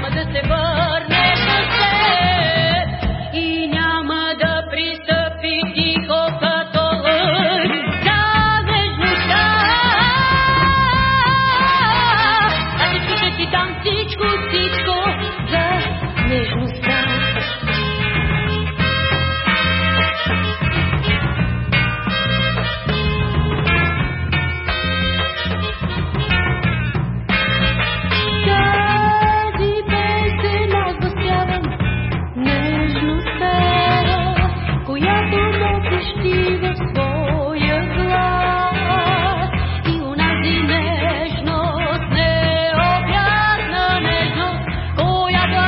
Mama, just is